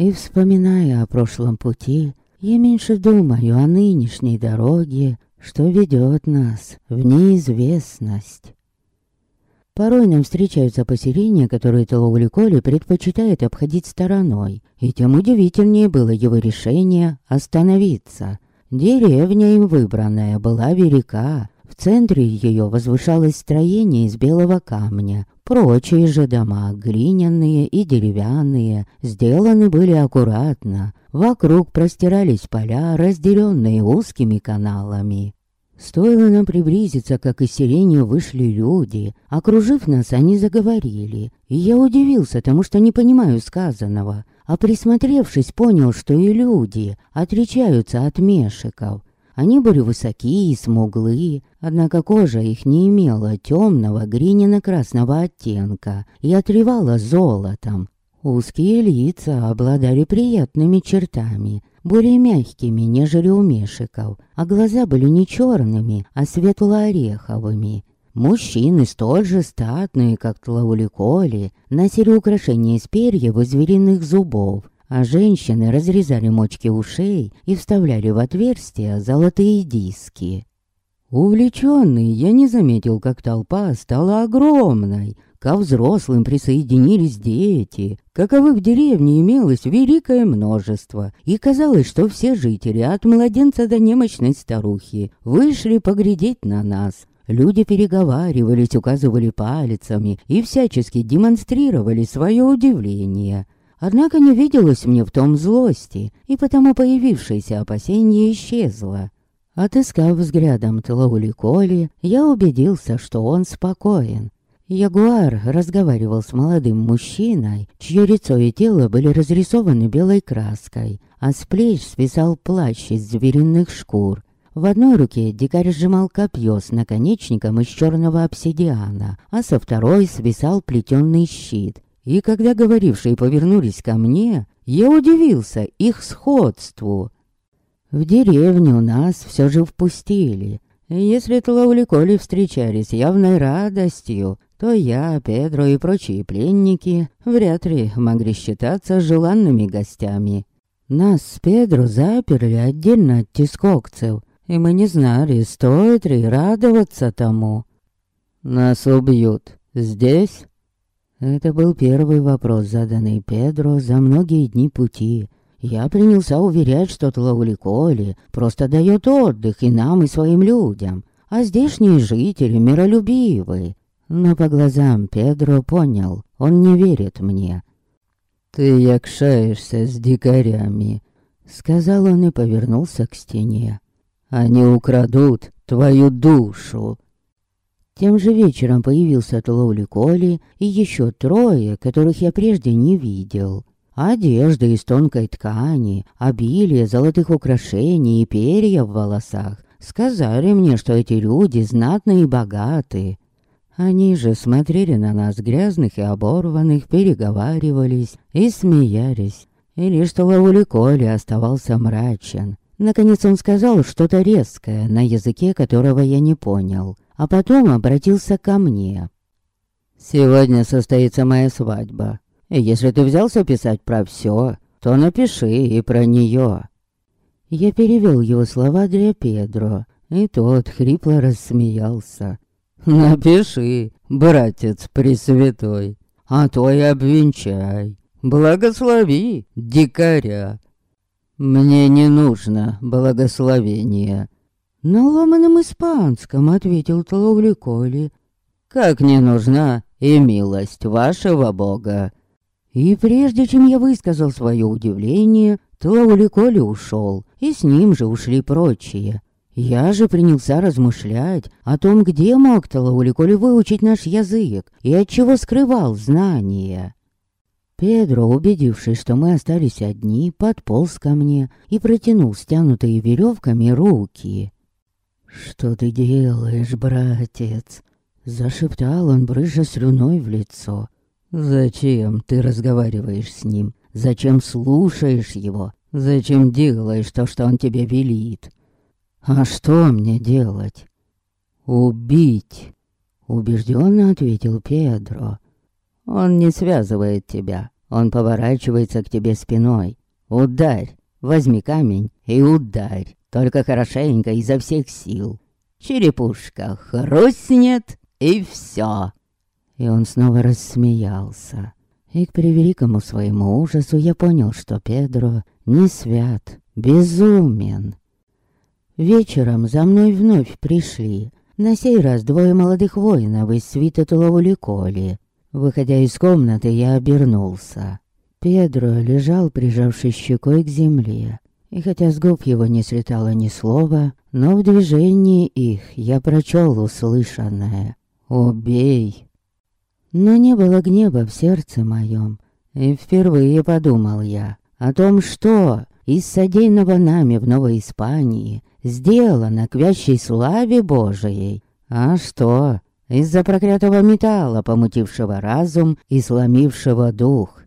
И вспоминая о прошлом пути, я меньше думаю о нынешней дороге, что ведет нас в неизвестность. Порой нам встречаются поселения, которые Талоуликоли предпочитает обходить стороной, и тем удивительнее было его решение остановиться. Деревня им выбранная была велика, в центре ее возвышалось строение из белого камня. Прочие же дома, глиняные и деревянные, сделаны были аккуратно. Вокруг простирались поля, разделенные узкими каналами. Стоило нам приблизиться, как из селения вышли люди. Окружив нас, они заговорили. И я удивился тому, что не понимаю сказанного. А присмотревшись, понял, что и люди отличаются от мешиков. Они были высокие и смуглые, однако кожа их не имела темного глиняно-красного оттенка и отливала золотом. Узкие лица обладали приятными чертами, более мягкими, нежели у мешиков, а глаза были не черными, а светло-ореховыми. Мужчины, столь же статные, как тлауликоли, носили украшения из перьев и звериных зубов, а женщины разрезали мочки ушей и вставляли в отверстия золотые диски. Увлеченный, я не заметил, как толпа стала огромной, Ко взрослым присоединились дети, каковых в деревне имелось великое множество, и казалось, что все жители, от младенца до немощной старухи, вышли поглядеть на нас. Люди переговаривались, указывали пальцами и всячески демонстрировали свое удивление. Однако не виделось мне в том злости, и потому появившееся опасение исчезло. Отыскав взглядом Тлаули Коли, я убедился, что он спокоен. Ягуар разговаривал с молодым мужчиной, чье лицо и тело были разрисованы белой краской, а с плеч свисал плащ из звериных шкур. В одной руке дикарь сжимал копье с наконечником из черного обсидиана, а со второй свисал плетенный щит. И когда говорившие повернулись ко мне, я удивился их сходству. В деревню нас все же впустили. Если Тлауликоли встречались явной радостью, то я, Педро и прочие пленники вряд ли могли считаться желанными гостями. Нас с Педро заперли отдельно от тискокцев, и мы не знали, стоит ли радоваться тому. «Нас убьют здесь?» Это был первый вопрос, заданный Педро за многие дни пути. Я принялся уверять, что Тлауликоли просто дает отдых и нам, и своим людям, а здешние жители миролюбивы. Но по глазам Педро понял, он не верит мне. «Ты якшаешься с дикарями», — сказал он и повернулся к стене. «Они украдут твою душу». Тем же вечером появился Тлоули Коли и еще трое, которых я прежде не видел. Одежда из тонкой ткани, обилие золотых украшений и перья в волосах сказали мне, что эти люди знатные и богаты. Они же смотрели на нас грязных и оборванных, переговаривались и смеялись. И лишь Лаули Коли оставался мрачен. Наконец он сказал что-то резкое, на языке которого я не понял, а потом обратился ко мне. «Сегодня состоится моя свадьба. И если ты взялся писать про все, то напиши и про нее». Я перевел его слова для Педро, и тот хрипло рассмеялся. Напиши, братец Пресвятой, а то и обвенчай. Благослови дикаря. Мне не нужно благословения. На ломаном испанском ответил Тловликоли. Как не нужна и милость вашего бога. И прежде чем я высказал свое удивление, Тлауликоли ушел, и с ним же ушли прочие. Я же принялся размышлять о том, где мог Талауликоли выучить наш язык и от чего скрывал знания. Педро, убедившись, что мы остались одни, подполз ко мне и протянул стянутые веревками руки. «Что ты делаешь, братец?» Зашептал он, брыжа слюной в лицо. «Зачем ты разговариваешь с ним? Зачем слушаешь его? Зачем делаешь то, что он тебе велит?» А что мне делать? Убить, убежденно ответил Педро. Он не связывает тебя. Он поворачивается к тебе спиной. Ударь, возьми камень и ударь, только хорошенько изо всех сил. Черепушка хрустнет, и все. И он снова рассмеялся. И к превеликому своему ужасу я понял, что Педро не свят, безумен. Вечером за мной вновь пришли. На сей раз двое молодых воинов из свита Тулавуликоли. Выходя из комнаты, я обернулся. Педро лежал, прижавшись щекой к земле. И хотя с губ его не слетало ни слова, но в движении их я прочел услышанное. «Убей!» Но не было гнева в сердце моем. И впервые подумал я о том, что из содеянного нами в Новой Испании сделано к вящей славе Божией. А что? Из-за проклятого металла, помутившего разум и сломившего дух.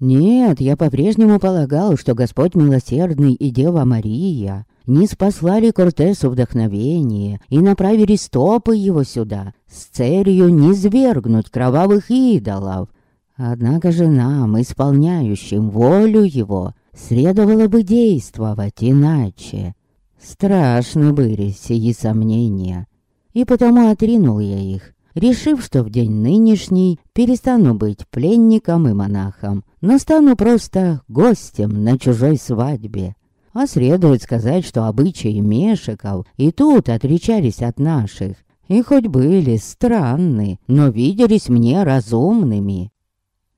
Нет, я по-прежнему полагал, что Господь Милосердный и Дева Мария не спаслали Кортесу вдохновение и направили стопы его сюда с целью не свергнуть кровавых идолов. Однако же нам, исполняющим волю его, следовало бы действовать иначе. Страшны были сии сомнения, и потому отринул я их, решив, что в день нынешний перестану быть пленником и монахом, но стану просто гостем на чужой свадьбе. А следует сказать, что обычаи Мешиков и тут отличались от наших, и хоть были странны, но виделись мне разумными.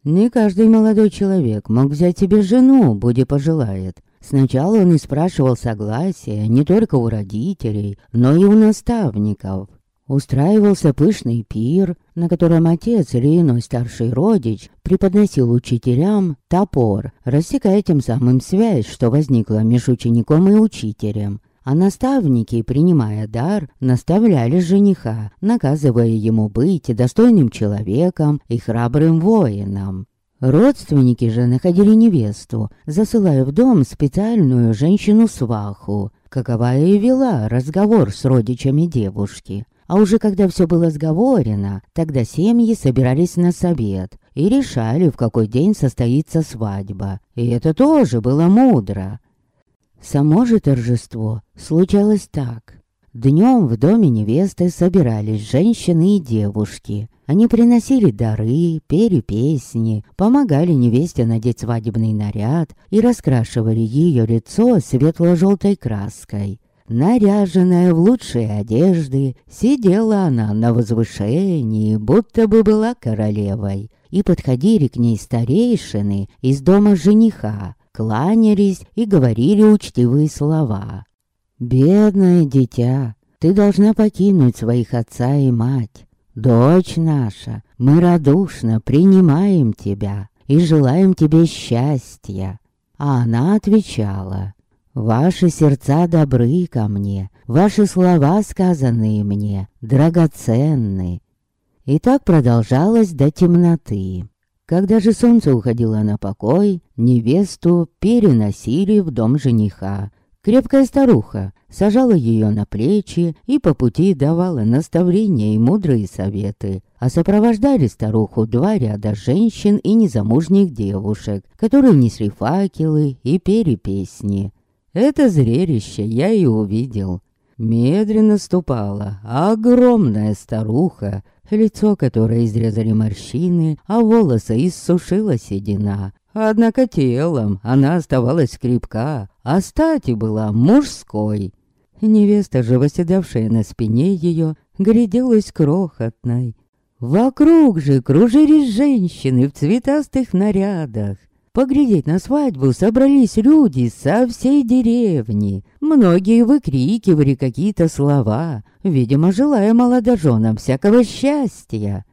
Не каждый молодой человек мог взять себе жену, будь пожелает, Сначала он и спрашивал согласия не только у родителей, но и у наставников. Устраивался пышный пир, на котором отец или иной старший родич преподносил учителям топор, рассекая тем самым связь, что возникла между учеником и учителем. А наставники, принимая дар, наставляли жениха, наказывая ему быть достойным человеком и храбрым воином. Родственники же находили невесту, засылая в дом специальную женщину-сваху, каковая и вела разговор с родичами девушки. А уже когда все было сговорено, тогда семьи собирались на совет и решали, в какой день состоится свадьба. И это тоже было мудро. Само же торжество случалось так. Днем в доме невесты собирались женщины и девушки. Они приносили дары, пели песни, помогали невесте надеть свадебный наряд и раскрашивали ее лицо светло-желтой краской. Наряженная в лучшие одежды, сидела она на возвышении, будто бы была королевой, и подходили к ней старейшины из дома жениха, кланялись и говорили учтивые слова. «Бедное дитя, ты должна покинуть своих отца и мать. Дочь наша, мы радушно принимаем тебя и желаем тебе счастья». А она отвечала, «Ваши сердца добры ко мне, ваши слова, сказанные мне, драгоценны». И так продолжалось до темноты. Когда же солнце уходило на покой, невесту переносили в дом жениха, Крепкая старуха сажала ее на плечи и по пути давала наставления и мудрые советы. А сопровождали старуху два ряда женщин и незамужних девушек, которые несли факелы и пели песни. Это зрелище я и увидел. Медленно ступала огромная старуха, лицо которой изрезали морщины, а волосы иссушила седина. Однако телом она оставалась крепка, а стати была мужской. Невеста же, восседавшая на спине ее, гляделась крохотной. Вокруг же кружились женщины в цветастых нарядах. Поглядеть на свадьбу собрались люди со всей деревни. Многие выкрикивали какие-то слова, видимо, желая молодоженам всякого счастья.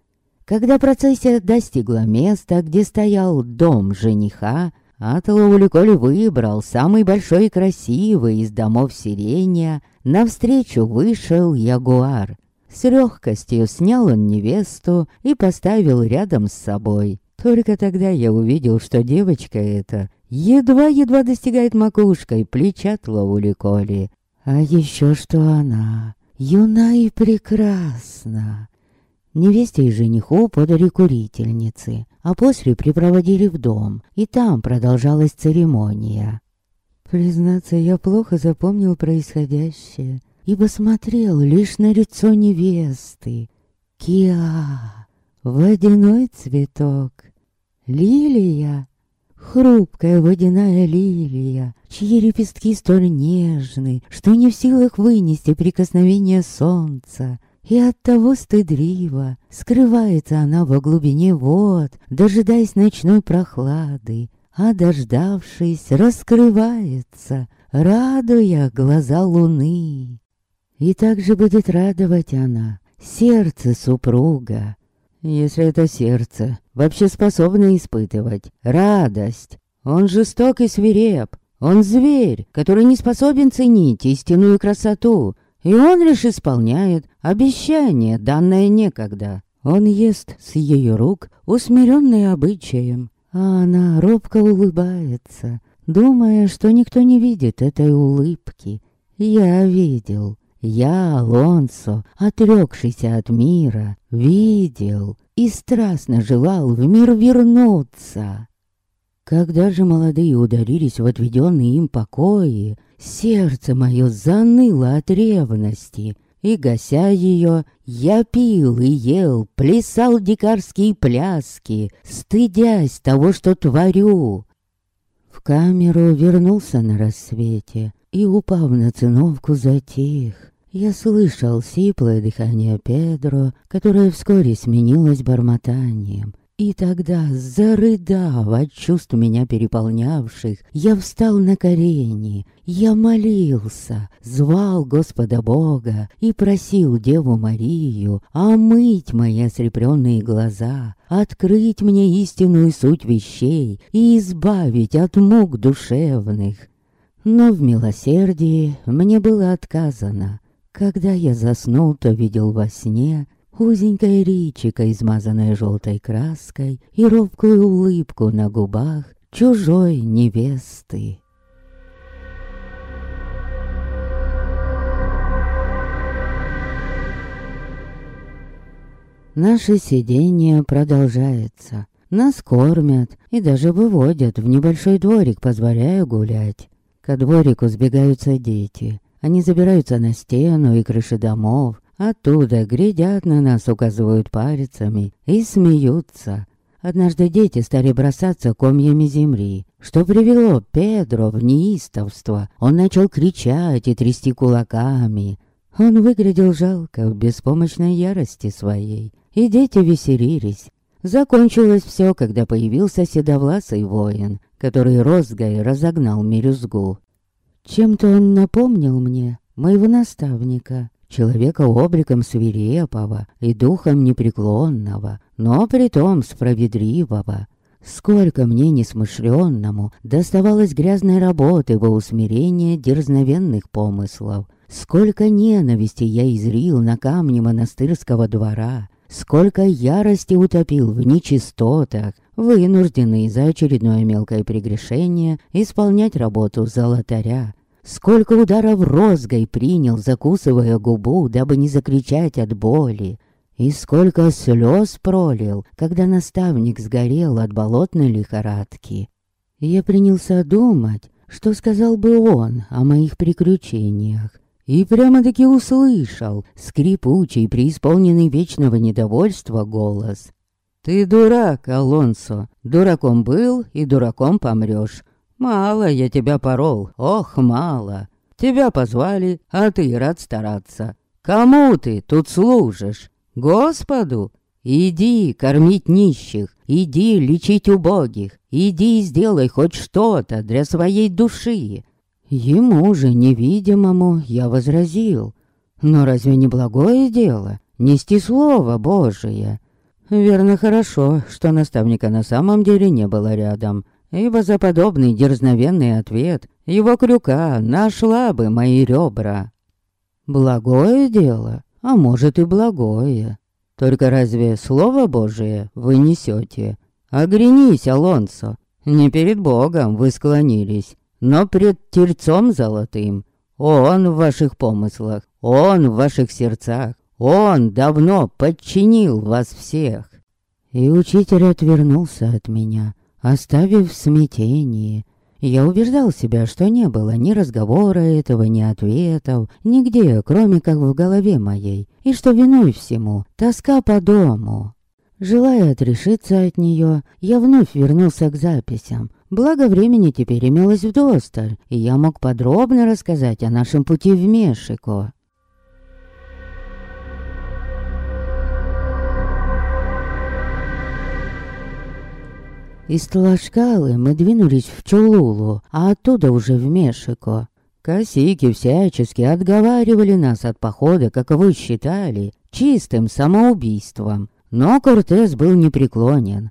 Когда процессия достигла места, где стоял дом жениха, Атлауликоль выбрал самый большой и красивый из домов сирения. Навстречу вышел ягуар. С легкостью снял он невесту и поставил рядом с собой. Только тогда я увидел, что девочка эта едва-едва достигает макушкой плеча Тлауликоли. А еще что она юна и прекрасна. Невесте и жениху подали курительницы, а после припроводили в дом, и там продолжалась церемония. Признаться, я плохо запомнил происходящее, ибо смотрел лишь на лицо невесты. Киа, водяной цветок, лилия, хрупкая водяная лилия, чьи лепестки столь нежны, что не в силах вынести прикосновение солнца, и оттого стыдливо скрывается она во глубине вод, дожидаясь ночной прохлады, а дождавшись, раскрывается, радуя глаза луны. И также будет радовать она сердце супруга, если это сердце вообще способно испытывать радость. Он жесток и свиреп, он зверь, который не способен ценить истинную красоту, и он лишь исполняет обещание, данное некогда. Он ест с ее рук, усмиренный обычаем, а она робко улыбается, думая, что никто не видит этой улыбки. Я видел. Я, Алонсо, отрекшийся от мира, видел и страстно желал в мир вернуться. Когда же молодые ударились в отведенные им покои, сердце мое заныло от ревности, и, гася ее, я пил и ел, плясал дикарские пляски, стыдясь того, что творю. В камеру вернулся на рассвете и, упав на циновку, затих. Я слышал сиплое дыхание Педро, которое вскоре сменилось бормотанием. И тогда, зарыдав от чувств меня переполнявших, я встал на колени, я молился, звал Господа Бога и просил Деву Марию омыть мои ослепленные глаза, открыть мне истинную суть вещей и избавить от мук душевных. Но в милосердии мне было отказано. Когда я заснул, то видел во сне узенькое ричико, измазанное желтой краской, и робкую улыбку на губах чужой невесты. Наше сидение продолжается. Нас кормят и даже выводят в небольшой дворик, позволяя гулять. Ко дворику сбегаются дети. Они забираются на стену и крыши домов, Оттуда глядят на нас, указывают пальцами и смеются. Однажды дети стали бросаться комьями земли, что привело Педро в неистовство. Он начал кричать и трясти кулаками. Он выглядел жалко в беспомощной ярости своей, и дети веселились. Закончилось все, когда появился седовласый воин, который розгой разогнал мелюзгу. Чем-то он напомнил мне моего наставника, человека обликом свирепого и духом непреклонного, но притом справедливого. Сколько мне несмышленному доставалось грязной работы во усмирение дерзновенных помыслов. Сколько ненависти я изрил на камне монастырского двора. Сколько ярости утопил в нечистотах, вынужденный за очередное мелкое прегрешение исполнять работу золотаря, Сколько ударов розгой принял, закусывая губу, дабы не закричать от боли. И сколько слез пролил, когда наставник сгорел от болотной лихорадки. Я принялся думать, что сказал бы он о моих приключениях. И прямо-таки услышал скрипучий, преисполненный вечного недовольства голос. «Ты дурак, Алонсо. Дураком был и дураком помрёшь. Мало я тебя порол, ох, мало. Тебя позвали, а ты рад стараться. Кому ты тут служишь? Господу? Иди кормить нищих, иди лечить убогих, иди сделай хоть что-то для своей души. Ему же невидимому я возразил. Но разве не благое дело нести Слово Божие? Верно, хорошо, что наставника на самом деле не было рядом ибо за подобный дерзновенный ответ его крюка нашла бы мои ребра. Благое дело, а может и благое. Только разве Слово Божие вы несете? Оглянись, Алонсо, не перед Богом вы склонились, но пред Тельцом Золотым. Он в ваших помыслах, Он в ваших сердцах, Он давно подчинил вас всех. И учитель отвернулся от меня, оставив в смятении. Я убеждал себя, что не было ни разговора этого, ни ответов, нигде, кроме как в голове моей, и что виной всему тоска по дому. Желая отрешиться от нее, я вновь вернулся к записям. Благо времени теперь имелось вдосталь, и я мог подробно рассказать о нашем пути в Мешико. Из Тлашкалы мы двинулись в Чулулу, а оттуда уже в Мешико. Косики всячески отговаривали нас от похода, как вы считали, чистым самоубийством. Но Кортес был непреклонен.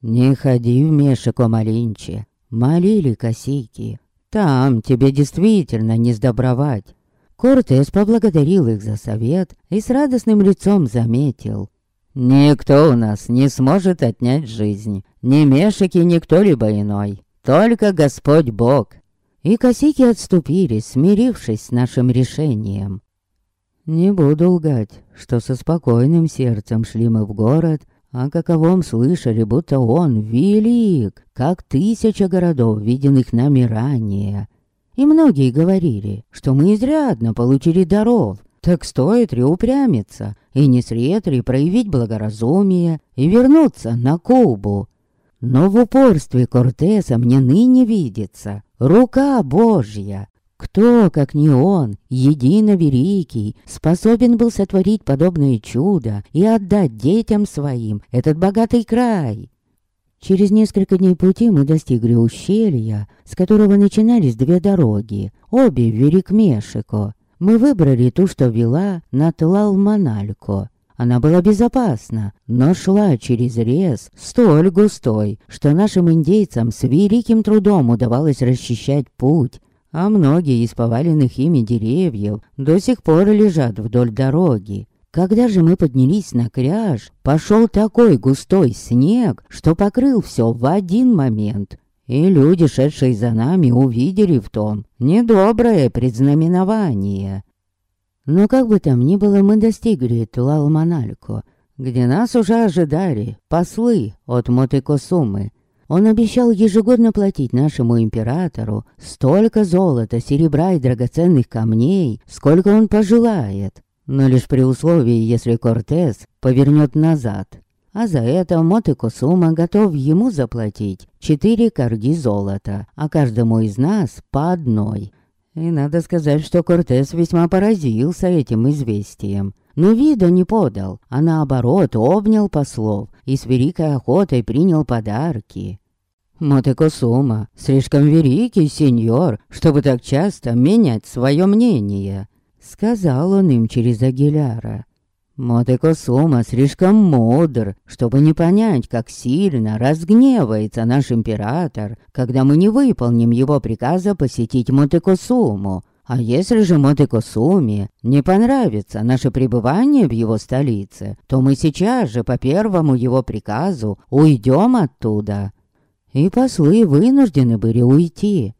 «Не ходи в Мешико, Малинче», — молили косики. «Там тебе действительно не сдобровать». Кортес поблагодарил их за совет и с радостным лицом заметил. Никто у нас не сможет отнять жизнь. Ни Мешики, ни кто-либо иной. Только Господь Бог. И косики отступили, смирившись с нашим решением. Не буду лгать, что со спокойным сердцем шли мы в город, а каковом слышали, будто он велик, как тысяча городов, виденных нами ранее. И многие говорили, что мы изрядно получили даров, так стоит ли упрямиться и не сред ли проявить благоразумие и вернуться на Кубу? Но в упорстве Кортеса мне ныне видится рука Божья. Кто, как не он, едино великий, способен был сотворить подобное чудо и отдать детям своим этот богатый край? Через несколько дней пути мы достигли ущелья, с которого начинались две дороги, обе вели к Мешико. Мы выбрали ту, что вела на Тлалманалько. Она была безопасна, но шла через лес столь густой, что нашим индейцам с великим трудом удавалось расчищать путь, а многие из поваленных ими деревьев до сих пор лежат вдоль дороги. Когда же мы поднялись на кряж, пошел такой густой снег, что покрыл все в один момент. И люди, шедшие за нами, увидели в том недоброе предзнаменование. Но как бы там ни было, мы достигли Туалманалько, где нас уже ожидали послы от Мотыкосумы. Он обещал ежегодно платить нашему императору столько золота, серебра и драгоценных камней, сколько он пожелает, но лишь при условии, если Кортес повернет назад а за это Моты Косума готов ему заплатить четыре корги золота, а каждому из нас по одной. И надо сказать, что Кортес весьма поразился этим известием. Но вида не подал, а наоборот обнял послов и с великой охотой принял подарки. Мотекосума слишком великий сеньор, чтобы так часто менять свое мнение, сказал он им через Агиляра. Мотекосума слишком мудр, чтобы не понять, как сильно разгневается наш император, когда мы не выполним его приказа посетить Мотекосуму. А если же Мотекосуме не понравится наше пребывание в его столице, то мы сейчас же по первому его приказу уйдем оттуда. И послы вынуждены были уйти.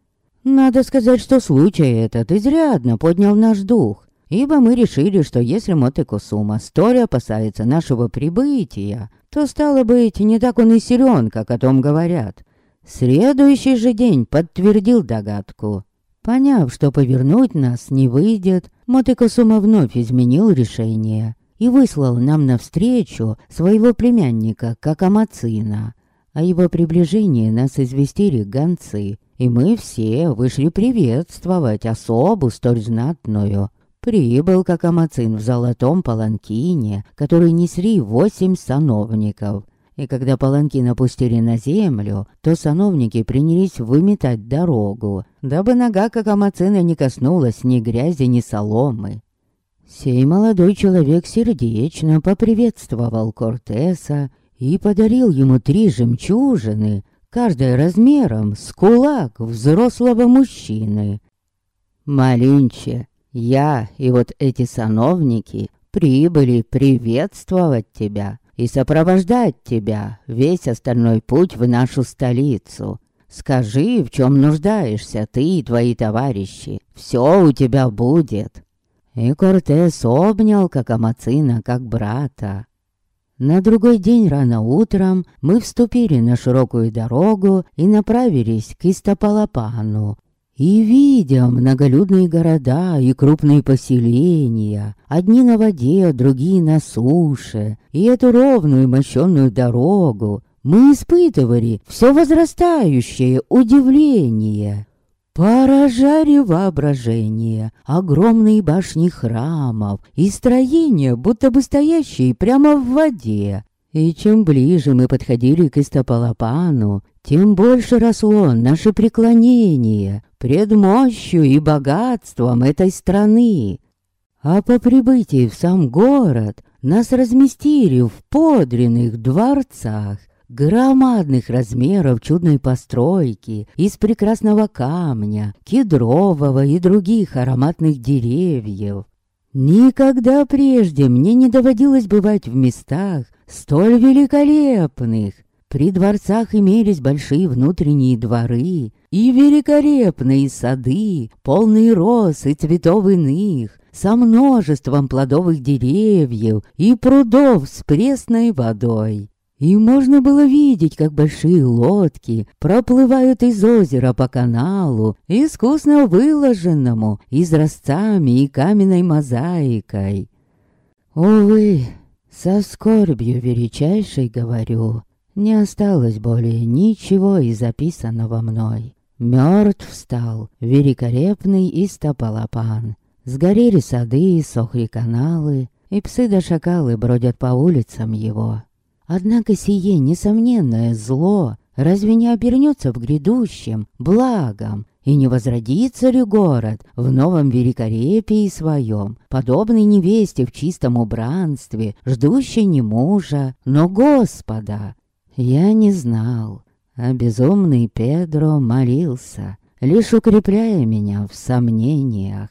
Надо сказать, что случай этот изрядно поднял наш дух ибо мы решили, что если Мотекусума столь опасается нашего прибытия, то, стало быть, не так он и силен, как о том говорят. Следующий же день подтвердил догадку. Поняв, что повернуть нас не выйдет, Мотекусума вновь изменил решение и выслал нам навстречу своего племянника Какамацина. О его приближении нас известили гонцы, и мы все вышли приветствовать особу столь знатную. Прибыл как Амацин в золотом паланкине, который несли восемь сановников. И когда паланкин опустили на землю, то сановники принялись выметать дорогу, дабы нога как Амацина не коснулась ни грязи, ни соломы. Сей молодой человек сердечно поприветствовал Кортеса и подарил ему три жемчужины, каждая размером с кулак взрослого мужчины. Малинче я и вот эти сановники прибыли приветствовать тебя и сопровождать тебя весь остальной путь в нашу столицу. Скажи, в чем нуждаешься ты и твои товарищи. Все у тебя будет. И Кортес обнял Какамацина как брата. На другой день рано утром мы вступили на широкую дорогу и направились к Истапалапану. И видя многолюдные города и крупные поселения, одни на воде, другие на суше, и эту ровную мощенную дорогу, мы испытывали все возрастающее удивление. Поражали воображение, огромные башни храмов и строения, будто бы стоящие прямо в воде. И чем ближе мы подходили к Истапалапану, тем больше росло наше преклонение пред мощью и богатством этой страны. А по прибытии в сам город нас разместили в подренных дворцах, громадных размеров чудной постройки из прекрасного камня, кедрового и других ароматных деревьев. Никогда прежде мне не доводилось бывать в местах столь великолепных. При дворцах имелись большие внутренние дворы и великолепные сады, полные роз и цветов иных, со множеством плодовых деревьев и прудов с пресной водой. И можно было видеть, как большие лодки проплывают из озера по каналу, искусно выложенному изразцами и каменной мозаикой. Увы, со скорбью величайшей говорю, не осталось более ничего из записанного мной. Мертв стал великолепный Истапалапан. Сгорели сады, сохли каналы, и псы да шакалы бродят по улицам его. Однако сие несомненное зло разве не обернется в грядущем благом, и не возродится ли город в новом великолепии своем, подобной невесте в чистом убранстве, ждущей не мужа, но Господа? Я не знал, а безумный Педро молился, лишь укрепляя меня в сомнениях.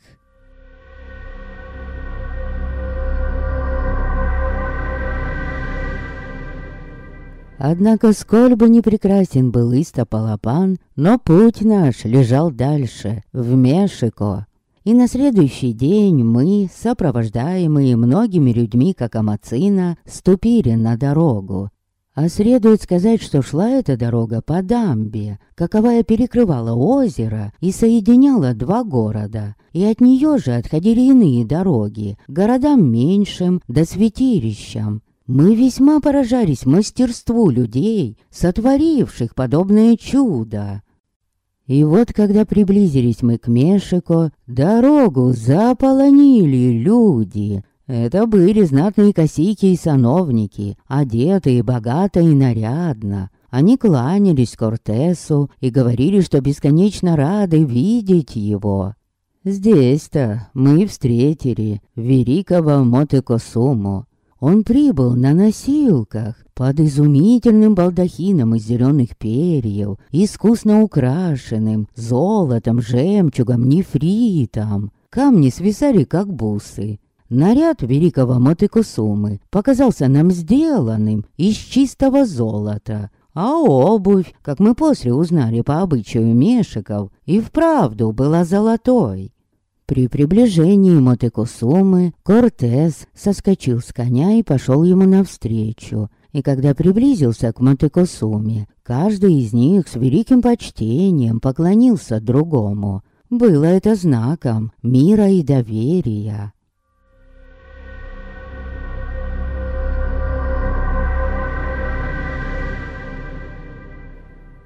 Однако, сколь бы не прекрасен был Истапалапан, но путь наш лежал дальше, в Мешико. И на следующий день мы, сопровождаемые многими людьми, как Амацина, ступили на дорогу. А следует сказать, что шла эта дорога по дамбе, каковая перекрывала озеро и соединяла два города. И от нее же отходили иные дороги, городам меньшим да святилищам, мы весьма поражались мастерству людей, сотворивших подобное чудо. И вот, когда приблизились мы к Мешико, дорогу заполонили люди. Это были знатные косики и сановники, одетые богато и нарядно. Они кланялись Кортесу и говорили, что бесконечно рады видеть его. Здесь-то мы встретили великого Мотекосуму, он прибыл на носилках под изумительным балдахином из зеленых перьев, искусно украшенным золотом, жемчугом, нефритом. Камни свисали, как бусы. Наряд великого Мотыкусумы показался нам сделанным из чистого золота, а обувь, как мы после узнали по обычаю мешиков, и вправду была золотой. При приближении Мотекусумы Кортес соскочил с коня и пошел ему навстречу. И когда приблизился к Мотекусуме, каждый из них с великим почтением поклонился другому. Было это знаком мира и доверия.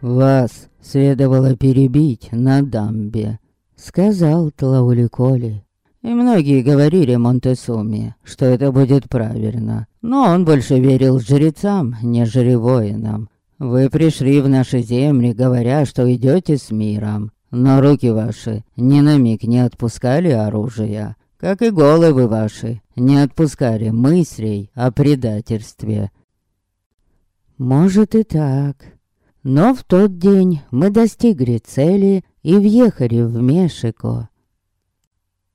Вас следовало перебить на дамбе, Сказал Тлауликоли. И многие говорили Монтесуме, что это будет правильно. Но он больше верил жрецам, нежели воинам. Вы пришли в наши земли, говоря, что идете с миром. Но руки ваши ни на миг не отпускали оружия, как и головы ваши не отпускали мыслей о предательстве. Может и так. Но в тот день мы достигли цели и въехали в Мешико.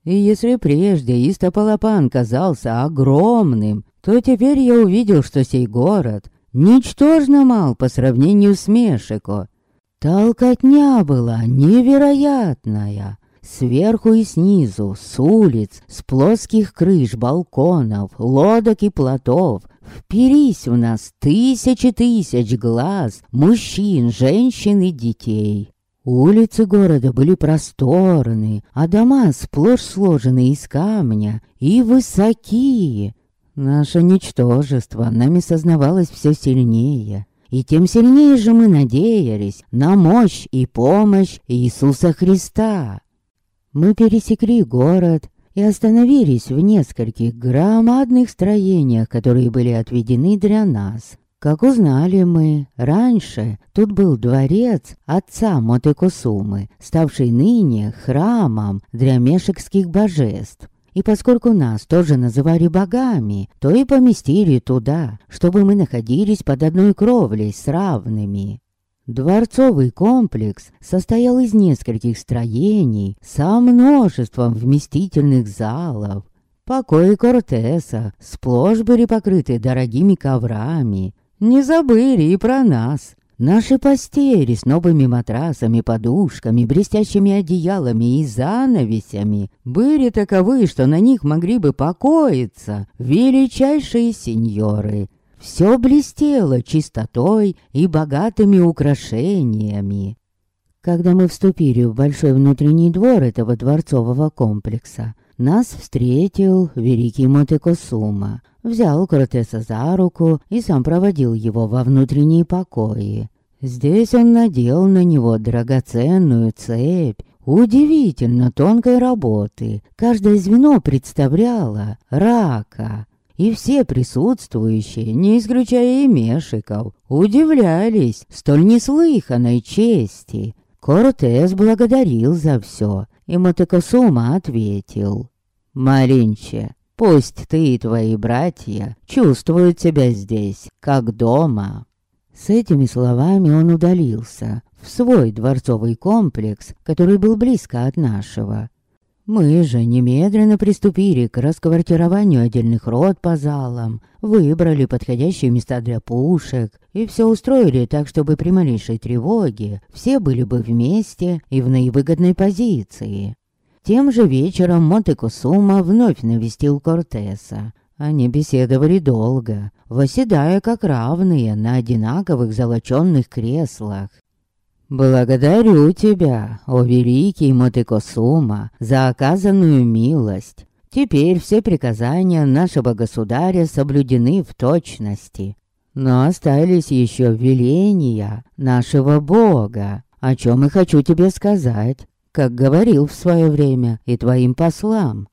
И если прежде Истапалапан казался огромным, то теперь я увидел, что сей город ничтожно мал по сравнению с Мешико. Толкотня была невероятная. Сверху и снизу, с улиц, с плоских крыш, балконов, лодок и плотов, вперись в нас тысячи тысяч глаз, мужчин, женщин и детей. Улицы города были просторны, а дома сплошь сложены из камня и высокие. Наше ничтожество нами сознавалось все сильнее, и тем сильнее же мы надеялись на мощь и помощь Иисуса Христа. Мы пересекли город и остановились в нескольких громадных строениях, которые были отведены для нас. Как узнали мы, раньше тут был дворец отца Мотекосумы, ставший ныне храмом для мешекских божеств. И поскольку нас тоже называли богами, то и поместили туда, чтобы мы находились под одной кровлей с равными. Дворцовый комплекс состоял из нескольких строений со множеством вместительных залов. Покои Кортеса сплошь были покрыты дорогими коврами. Не забыли и про нас. Наши постели с новыми матрасами, подушками, блестящими одеялами и занавесями были таковы, что на них могли бы покоиться величайшие сеньоры. Все блестело чистотой и богатыми украшениями. Когда мы вступили в большой внутренний двор этого дворцового комплекса, нас встретил великий Мотекосума, взял Кротеса за руку и сам проводил его во внутренние покои. Здесь он надел на него драгоценную цепь, удивительно тонкой работы. Каждое звено представляло рака. И все присутствующие, не исключая и Мешиков, удивлялись столь неслыханной чести. Кортес благодарил за все, и Мотокосума ответил. «Маринче, пусть ты и твои братья чувствуют себя здесь, как дома». С этими словами он удалился в свой дворцовый комплекс, который был близко от нашего. Мы же немедленно приступили к расквартированию отдельных рот по залам, выбрали подходящие места для пушек и все устроили так, чтобы при малейшей тревоге все были бы вместе и в наивыгодной позиции. Тем же вечером Монте-Кусума вновь навестил Кортеса. Они беседовали долго, восседая как равные на одинаковых золоченных креслах. «Благодарю тебя, о великий Мотыкосума, за оказанную милость. Теперь все приказания нашего государя соблюдены в точности. Но остались еще веления нашего Бога, о чем и хочу тебе сказать, как говорил в свое время и твоим послам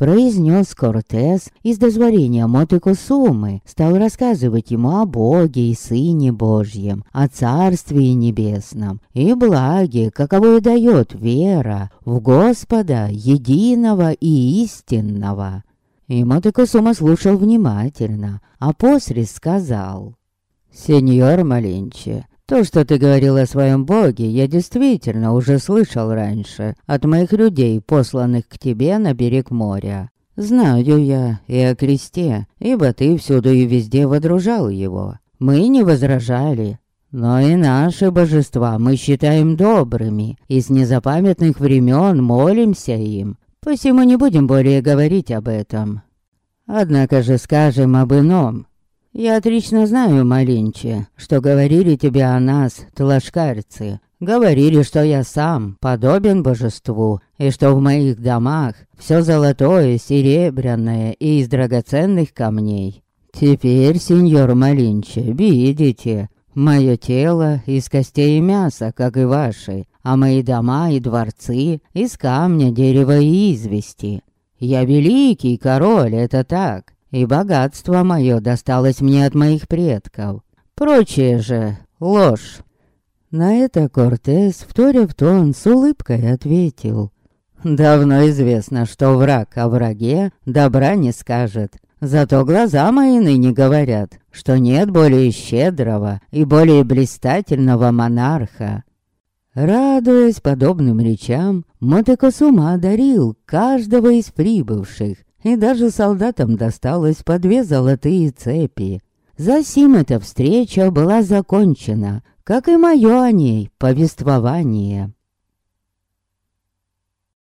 произнес Кортес из дозволения Мотыкусумы, стал рассказывать ему о Боге и Сыне Божьем, о Царстве Небесном и благе, каковое дает вера в Господа единого и истинного. И Мотыкусума слушал внимательно, а после сказал, «Сеньор Маленче, то, что ты говорил о своем боге, я действительно уже слышал раньше от моих людей, посланных к тебе на берег моря. Знаю я и о кресте, ибо ты всюду и везде водружал его. Мы не возражали, но и наши божества мы считаем добрыми, и с незапамятных времен молимся им. Посему не будем более говорить об этом. Однако же скажем об ином. Я отлично знаю, Малинче, что говорили тебе о нас, тлашкарцы. Говорили, что я сам подобен божеству, и что в моих домах все золотое, серебряное и из драгоценных камней. Теперь, сеньор Малинче, видите, мое тело из костей и мяса, как и ваши, а мои дома и дворцы из камня, дерева и извести. Я великий король, это так, и богатство мое досталось мне от моих предков. Прочее же — ложь. На это Кортес, вторя в тон, с улыбкой ответил. «Давно известно, что враг о враге добра не скажет. Зато глаза мои ныне говорят, что нет более щедрого и более блистательного монарха». Радуясь подобным речам, Мотекосума одарил каждого из прибывших и даже солдатам досталось по две золотые цепи. Засим эта встреча была закончена, как и мое о ней повествование.